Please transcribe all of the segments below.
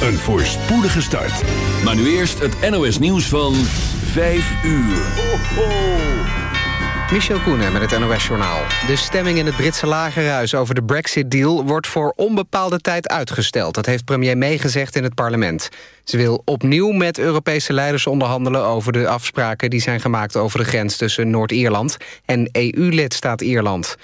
een voorspoedige start. Maar nu eerst het NOS nieuws van 5 uur. Ho, ho. Michel Koenen met het NOS-journaal. De stemming in het Britse lagerhuis over de Brexit-deal... wordt voor onbepaalde tijd uitgesteld. Dat heeft premier May gezegd in het parlement. Ze wil opnieuw met Europese leiders onderhandelen... over de afspraken die zijn gemaakt over de grens tussen Noord-Ierland... en EU-lidstaat Ierland.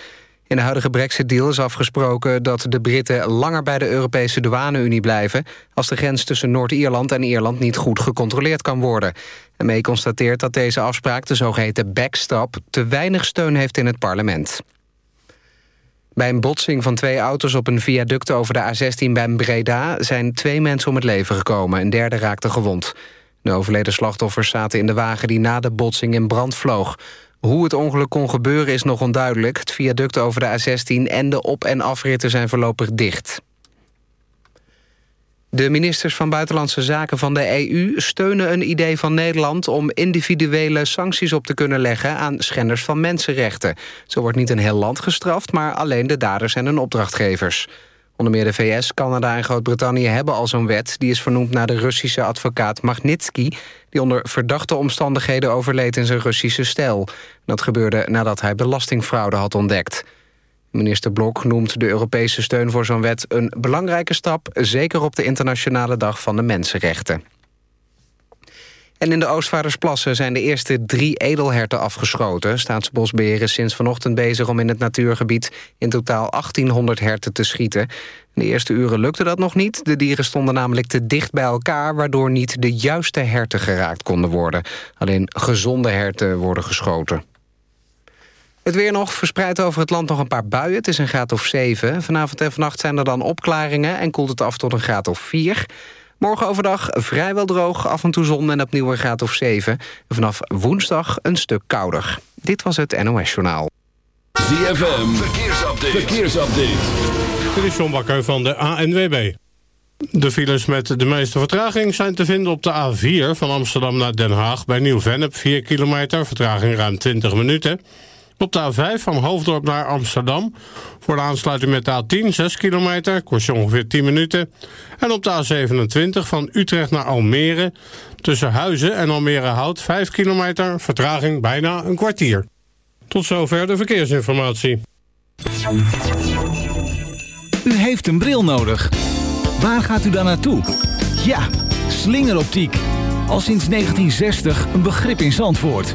In de huidige Brexit-deal is afgesproken dat de Britten langer bij de Europese douane-Unie blijven... als de grens tussen Noord-Ierland en Ierland niet goed gecontroleerd kan worden. En mee constateert dat deze afspraak, de zogeheten backstop... te weinig steun heeft in het parlement. Bij een botsing van twee auto's op een viaduct over de A16 bij Breda... zijn twee mensen om het leven gekomen, een derde raakte gewond. De overleden slachtoffers zaten in de wagen die na de botsing in brand vloog. Hoe het ongeluk kon gebeuren is nog onduidelijk. Het viaduct over de A16 en de op- en afritten zijn voorlopig dicht. De ministers van Buitenlandse Zaken van de EU steunen een idee van Nederland... om individuele sancties op te kunnen leggen aan schenders van mensenrechten. Zo wordt niet een heel land gestraft, maar alleen de daders en hun opdrachtgevers. Onder meer de VS, Canada en Groot-Brittannië hebben al zo'n wet. Die is vernoemd naar de Russische advocaat Magnitsky... die onder verdachte omstandigheden overleed in zijn Russische stijl. Dat gebeurde nadat hij belastingfraude had ontdekt. Minister Blok noemt de Europese steun voor zo'n wet een belangrijke stap... zeker op de Internationale Dag van de Mensenrechten. En in de Oostvaardersplassen zijn de eerste drie edelherten afgeschoten. Staatsbosbeheer is sinds vanochtend bezig om in het natuurgebied... in totaal 1800 herten te schieten. In de eerste uren lukte dat nog niet. De dieren stonden namelijk te dicht bij elkaar... waardoor niet de juiste herten geraakt konden worden. Alleen gezonde herten worden geschoten. Het weer nog, verspreid over het land nog een paar buien. Het is een graad of 7. Vanavond en vannacht zijn er dan opklaringen... en koelt het af tot een graad of 4. Morgen overdag vrijwel droog, af en toe zon en opnieuw een graad of 7. En vanaf woensdag een stuk kouder. Dit was het NOS Journaal. ZFM, verkeersupdate. verkeersupdate. Dit is John Bakker van de ANWB. De files met de meeste vertraging zijn te vinden op de A4... van Amsterdam naar Den Haag bij Nieuw-Vennep. 4 kilometer, vertraging ruim 20 minuten... Op de A5 van Hoofddorp naar Amsterdam. Voor de aansluiting met de A10 6 kilometer, kost je ongeveer 10 minuten. En op de A27 van Utrecht naar Almere. Tussen Huizen en Almere Hout 5 kilometer, vertraging bijna een kwartier. Tot zover de verkeersinformatie. U heeft een bril nodig. Waar gaat u dan naartoe? Ja, slingeroptiek. Al sinds 1960 een begrip in Zandvoort.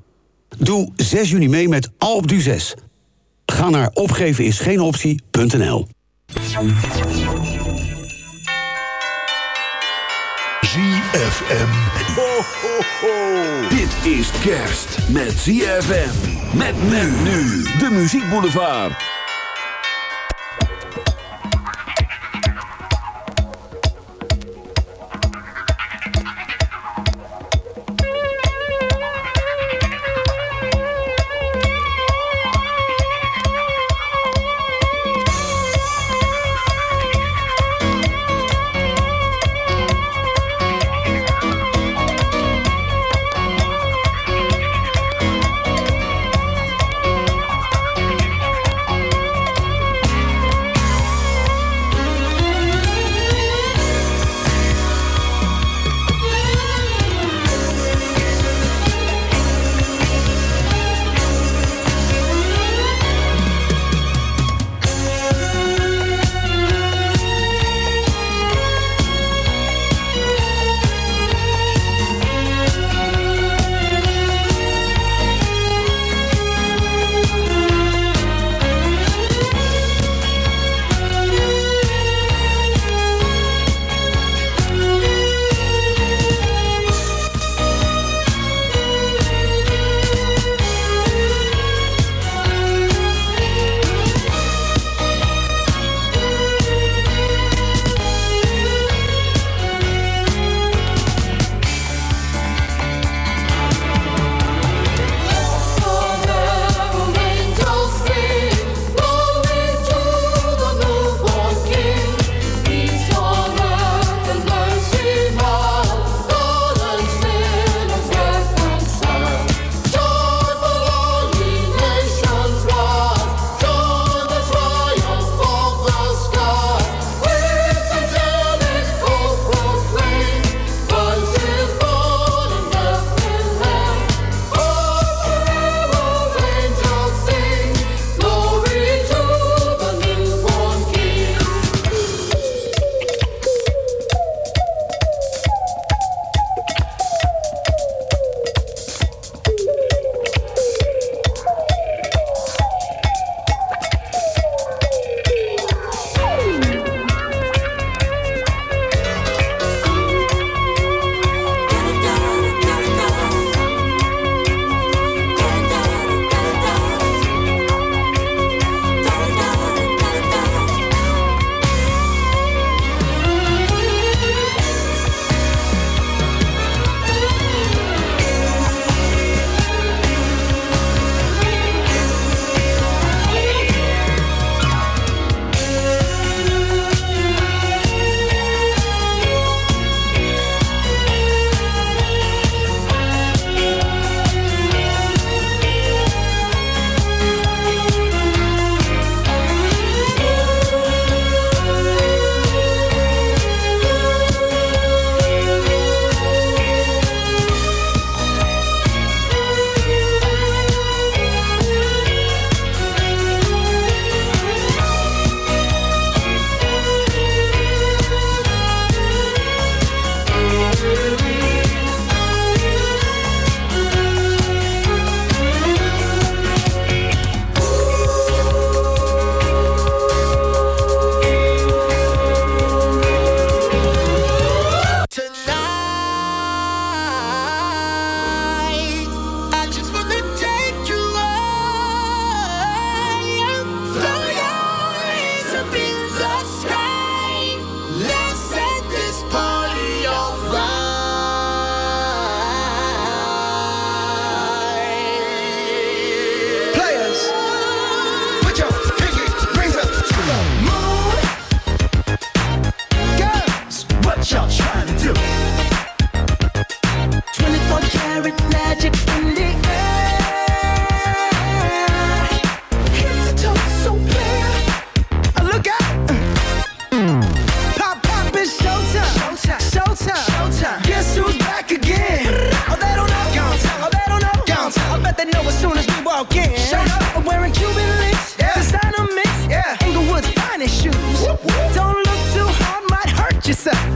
Doe 6 juni mee met Alp du 6. Ga naar opgevenisgeenoptie.nl ZFM. Ho, ho, ho. Dit is kerst met ZFM. Met men nu. De Muziek Boulevard.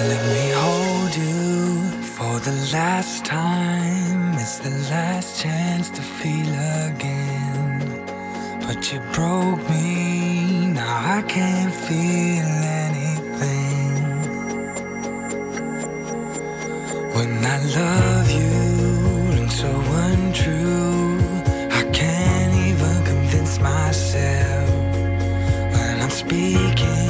Let me hold you for the last time. It's the last chance to feel again. But you broke me, now I can't feel anything. When I love you and so untrue, I can't even convince myself when I'm speaking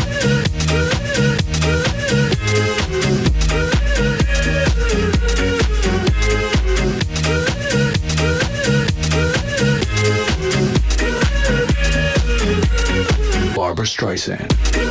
Streisand.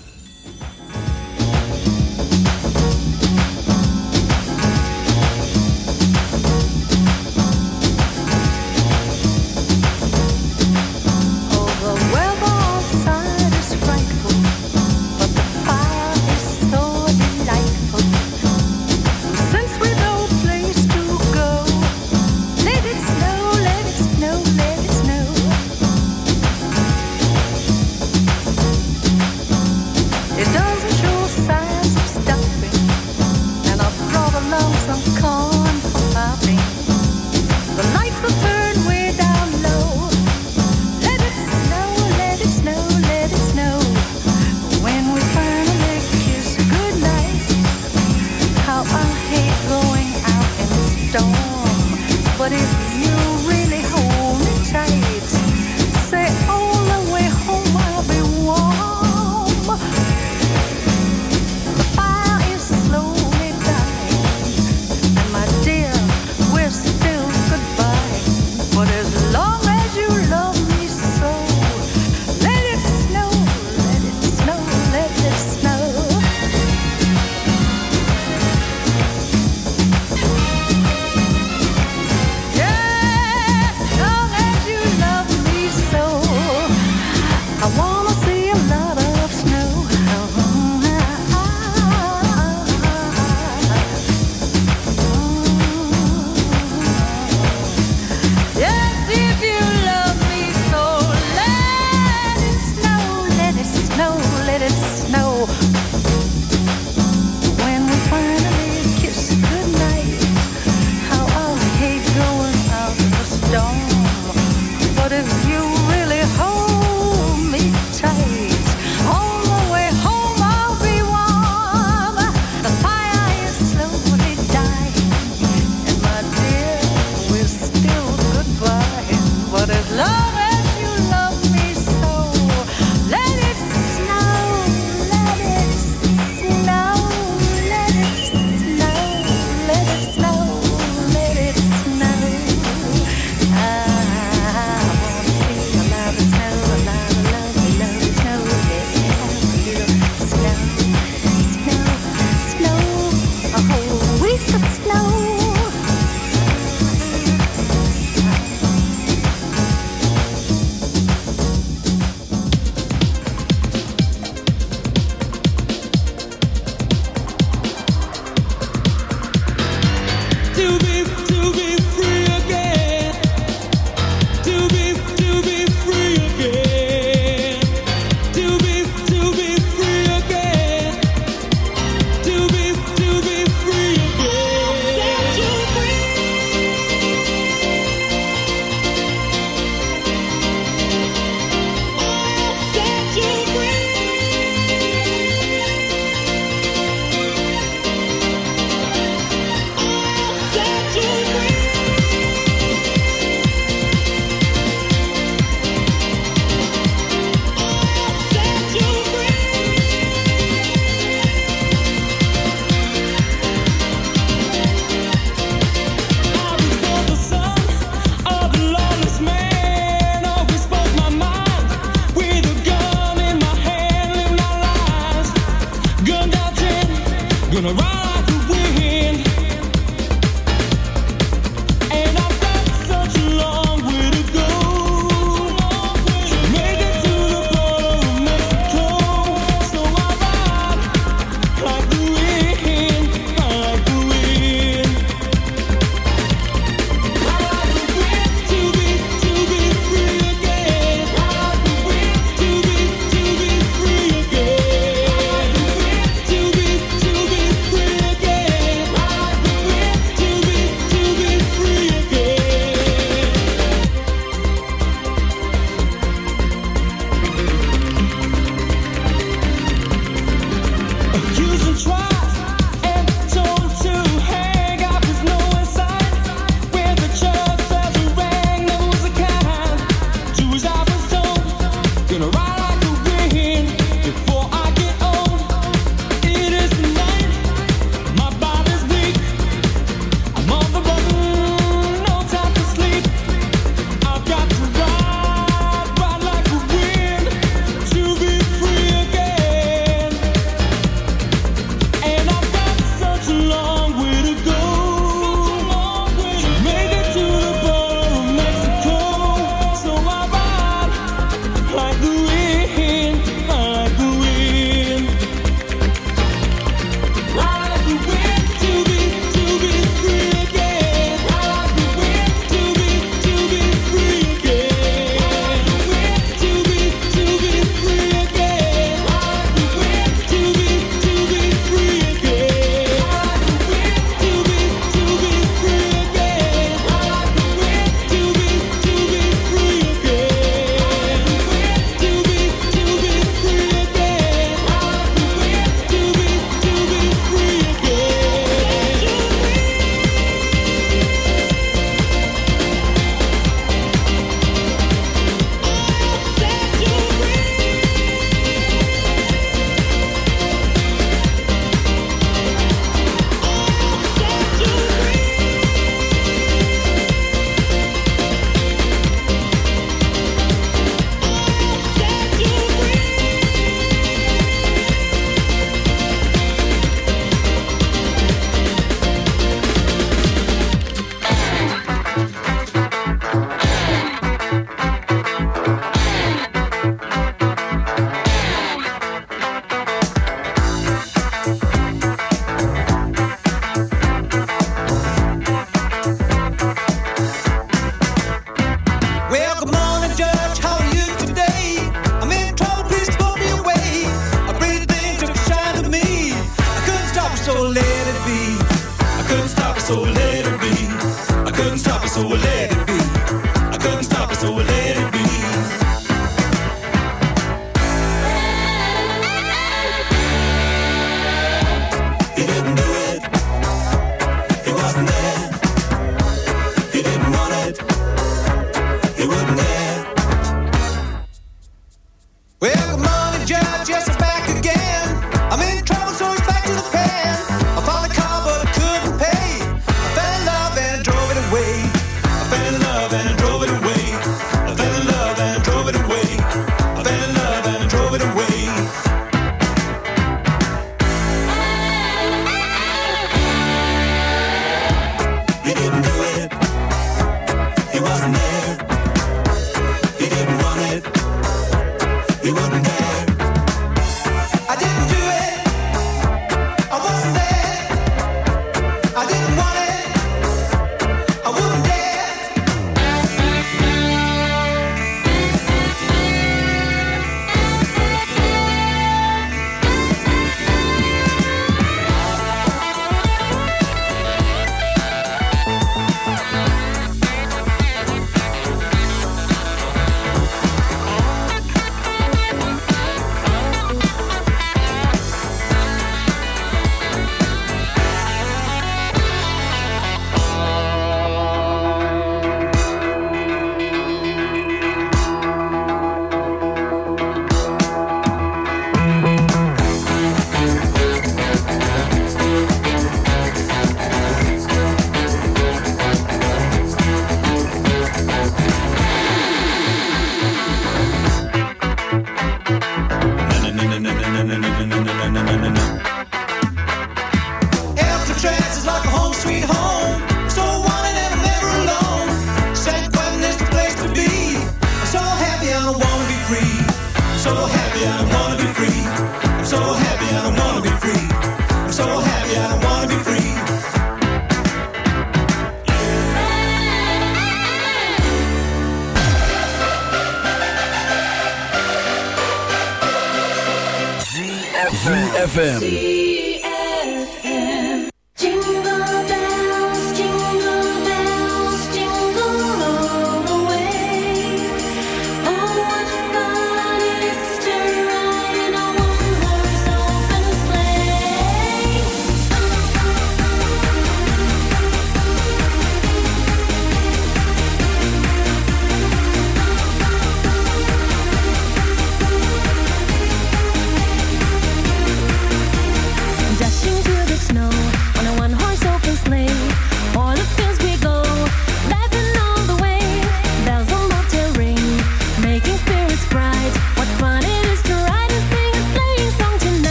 ZFM.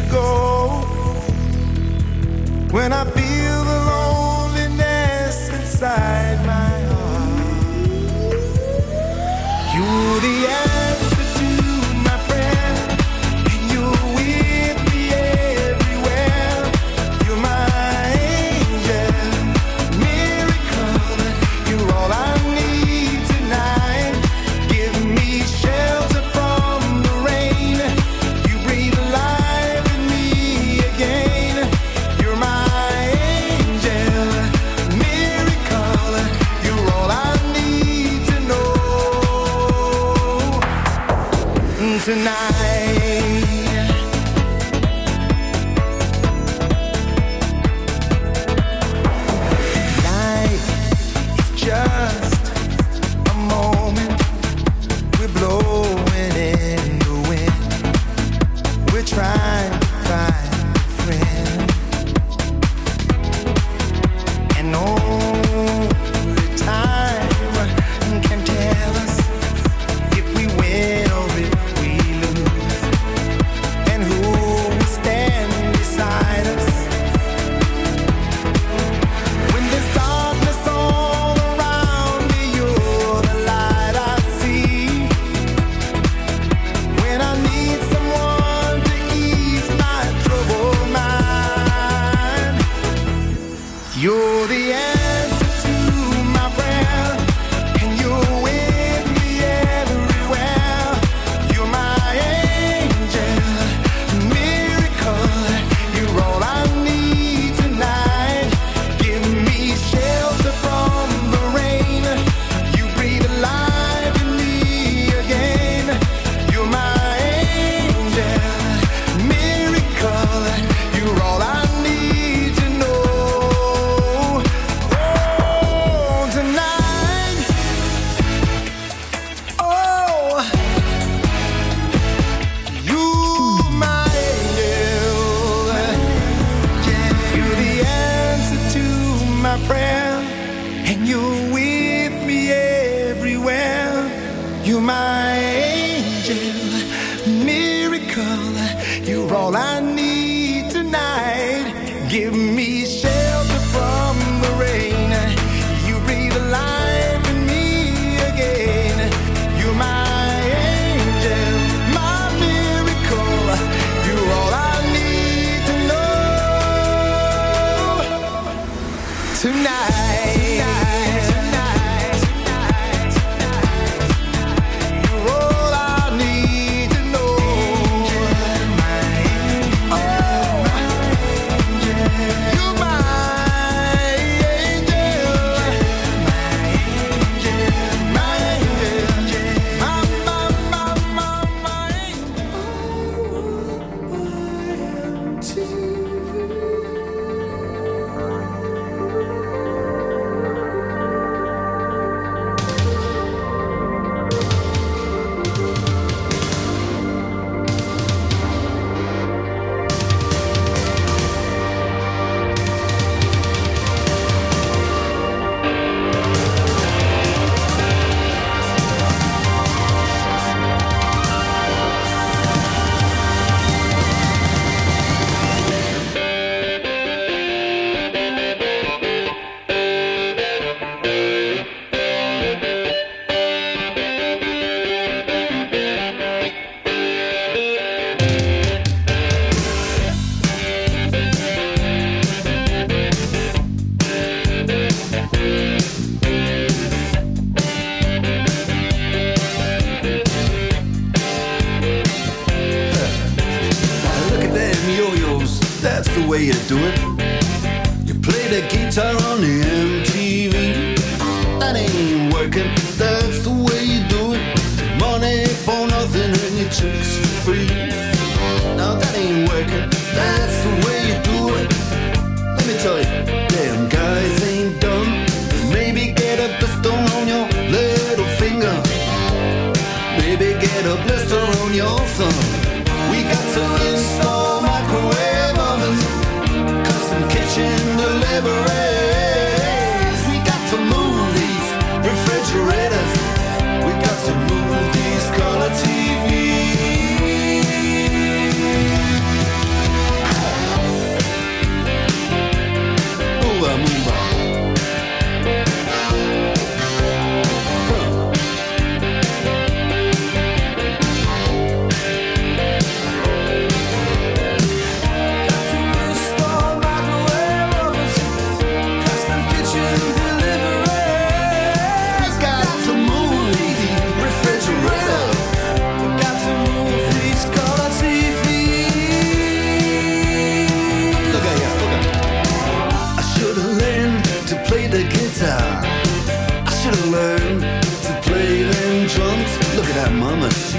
to go. When I feel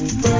Bye.